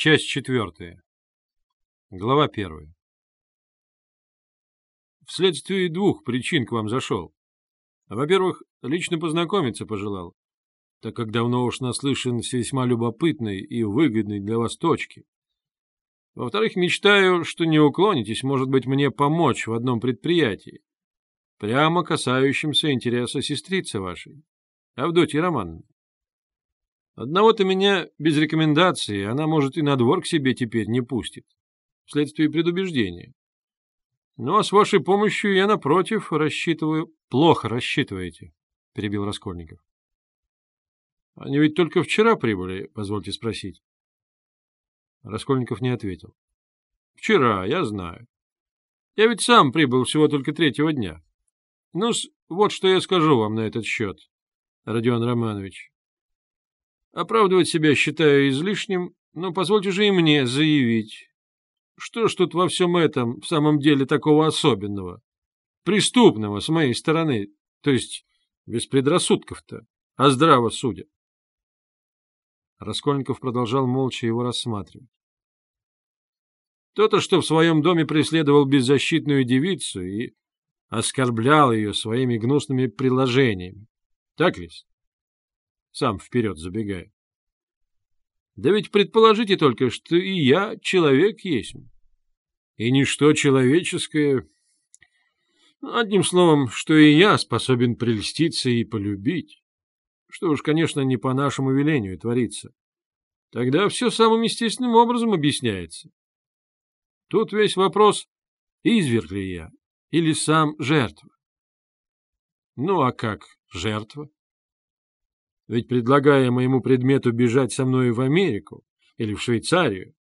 Часть четвертая. Глава первая. Вследствие двух причин к вам зашел. Во-первых, лично познакомиться пожелал, так как давно уж наслышан с весьма любопытной и выгодной для вас точки. Во-вторых, мечтаю, что не уклонитесь, может быть, мне помочь в одном предприятии, прямо касающемся интереса сестрицы вашей, Авдотьи Романовны. Одного-то меня без рекомендации она, может, и на двор к себе теперь не пустит, вследствие предубеждения. Ну, а с вашей помощью я, напротив, рассчитываю... — Плохо рассчитываете, — перебил Раскольников. — Они ведь только вчера прибыли, позвольте спросить. Раскольников не ответил. — Вчера, я знаю. Я ведь сам прибыл всего только третьего дня. ну вот что я скажу вам на этот счет, Родион Романович. Оправдывать себя считаю излишним, но позвольте же и мне заявить. Что ж тут во всем этом в самом деле такого особенного? Преступного с моей стороны, то есть без предрассудков-то, а здраво судя. Раскольников продолжал молча его рассматривать. То-то, что в своем доме преследовал беззащитную девицу и оскорблял ее своими гнусными приложениями. Так ли? Сам вперед забегая. Да ведь предположите только, что и я человек есть. И ничто человеческое... Одним словом, что и я способен прельститься и полюбить. Что уж, конечно, не по нашему велению творится. Тогда все самым естественным образом объясняется. Тут весь вопрос, изверг ли я или сам жертва. Ну а как жертва? Ведь предлагая моему предмету бежать со мной в Америку или в Швейцарию,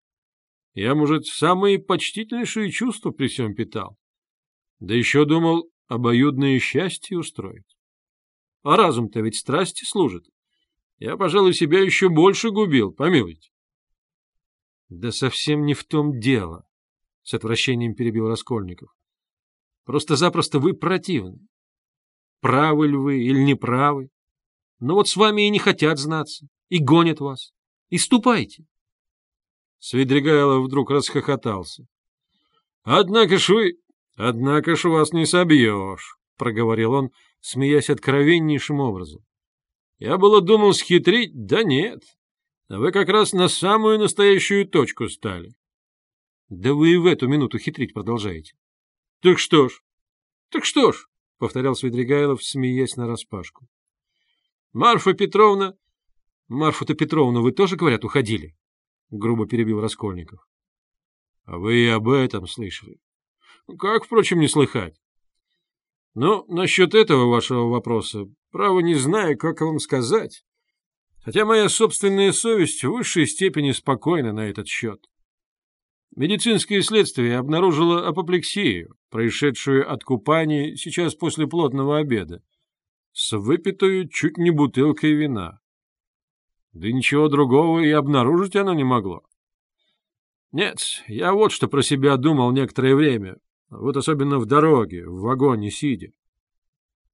я, может, самые почтительнейшие чувства при всем питал. Да еще думал обоюдное счастье устроить. А разум-то ведь страсти служит. Я, пожалуй, себя еще больше губил, помилуйте. — Да совсем не в том дело, — с отвращением перебил Раскольников. — Просто-запросто вы противны. Правы ли вы или не правы? Но вот с вами и не хотят знаться, и гонят вас. И ступайте. Свидригайлов вдруг расхохотался. — Однако ж вы... Однако ж вас не собьешь, — проговорил он, смеясь откровеннейшим образом. — Я было думал схитрить, да нет. А вы как раз на самую настоящую точку стали. — Да вы и в эту минуту хитрить продолжаете. — Так что ж? Так что ж? — повторял Свидригайлов, смеясь нараспашку. Марфа Петровна... Марфу-то Петровну вы тоже, говорят, уходили? Грубо перебил Раскольников. А вы и об этом слышали. Как, впрочем, не слыхать? Ну, насчет этого вашего вопроса, право не знаю, как вам сказать. Хотя моя собственная совесть в высшей степени спокойна на этот счет. Медицинское следствие обнаружило апоплексию, происшедшую от купания сейчас после плотного обеда с выпитую чуть не бутылкой вина. Да ничего другого и обнаружить оно не могло. Нет, я вот что про себя думал некоторое время, вот особенно в дороге, в вагоне сидя.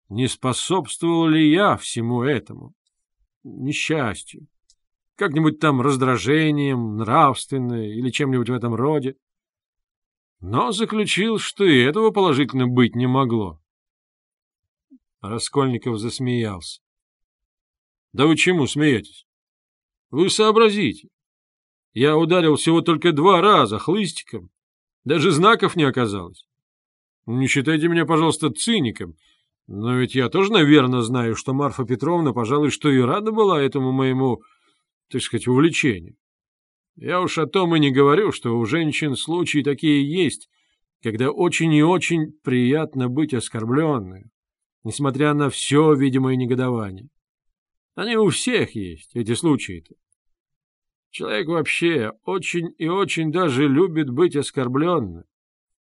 Не способствовал ли я всему этому? Несчастью. Как-нибудь там раздражением, нравственное или чем-нибудь в этом роде. Но заключил, что и этого положительно быть не могло. Раскольников засмеялся. — Да вы чему смеетесь? Вы сообразите. Я ударил всего только два раза хлыстиком. Даже знаков не оказалось. Не считайте меня, пожалуйста, циником. Но ведь я тоже, наверное, знаю, что Марфа Петровна, пожалуй, что и рада была этому моему, так сказать, увлечению. Я уж о том и не говорю, что у женщин случаи такие есть, когда очень и очень приятно быть оскорбленной, несмотря на все видимое негодование. Они у всех есть, эти случаи-то. Человек вообще очень и очень даже любит быть оскорбленным.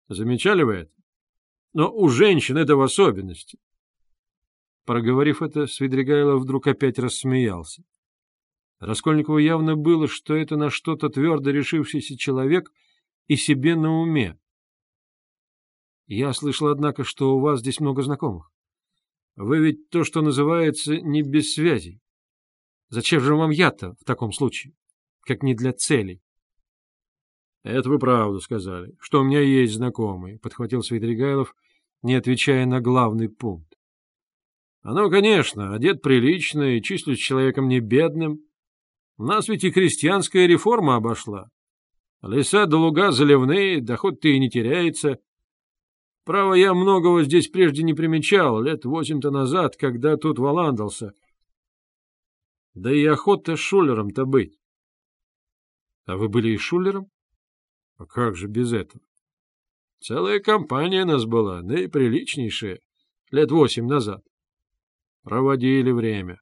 Замечали вы это? Но у женщин это в особенности. Проговорив это, Свидригайлов вдруг опять рассмеялся. Раскольникову явно было, что это на что-то твердо решившийся человек и себе на уме. Я слышал, однако, что у вас здесь много знакомых. Вы ведь то, что называется, не без связей. Зачем же вам я-то в таком случае, как не для целей? Это вы правду сказали, что у меня есть знакомый, — подхватил Свидригайлов, не отвечая на главный пункт. Оно, «А ну, конечно, одет прилично и числюсь человеком не бедным. У нас ведь и крестьянская реформа обошла. Леса да луга заливные, доход-то и не теряется. Право, я многого здесь прежде не примечал, лет восемь-то назад, когда тут валандался. Да и охота шулером-то быть. — А вы были и шулером? — А как же без этого? Целая компания нас была, да и приличнейшая, лет восемь назад. Проводили время.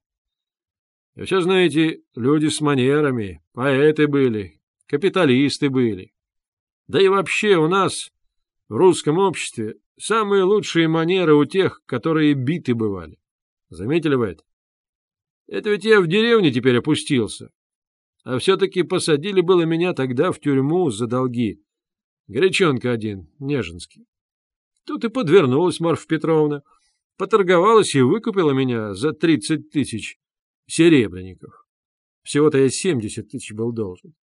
И все, знаете, люди с манерами, поэты были, капиталисты были. Да и вообще у нас, в русском обществе, самые лучшие манеры у тех, которые биты бывали. Заметили вы это? Это ведь я в деревне теперь опустился. А все-таки посадили было меня тогда в тюрьму за долги. Горячонка один, Нежинский. Тут и подвернулась Марфа Петровна. Поторговалась и выкупила меня за тридцать тысяч серебряников. Всего-то я семьдесят тысяч был должен.